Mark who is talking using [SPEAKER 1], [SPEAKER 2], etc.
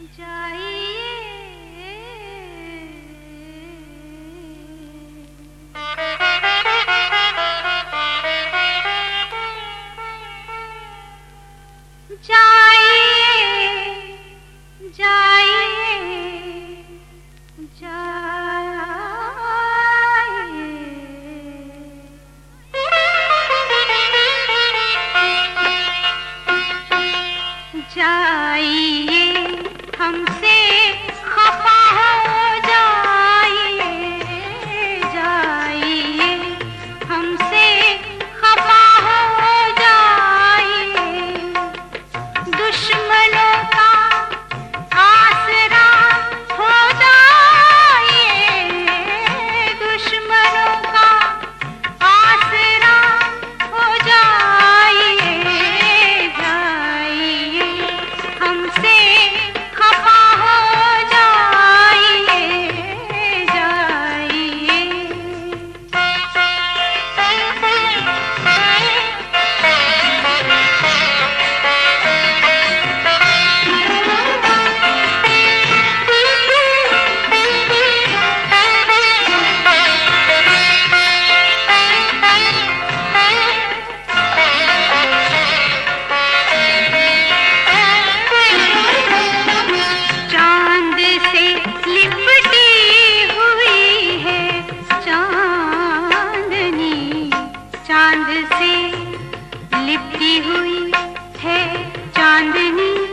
[SPEAKER 1] जाइए चाँद से लिपटी हुई है चांदनी।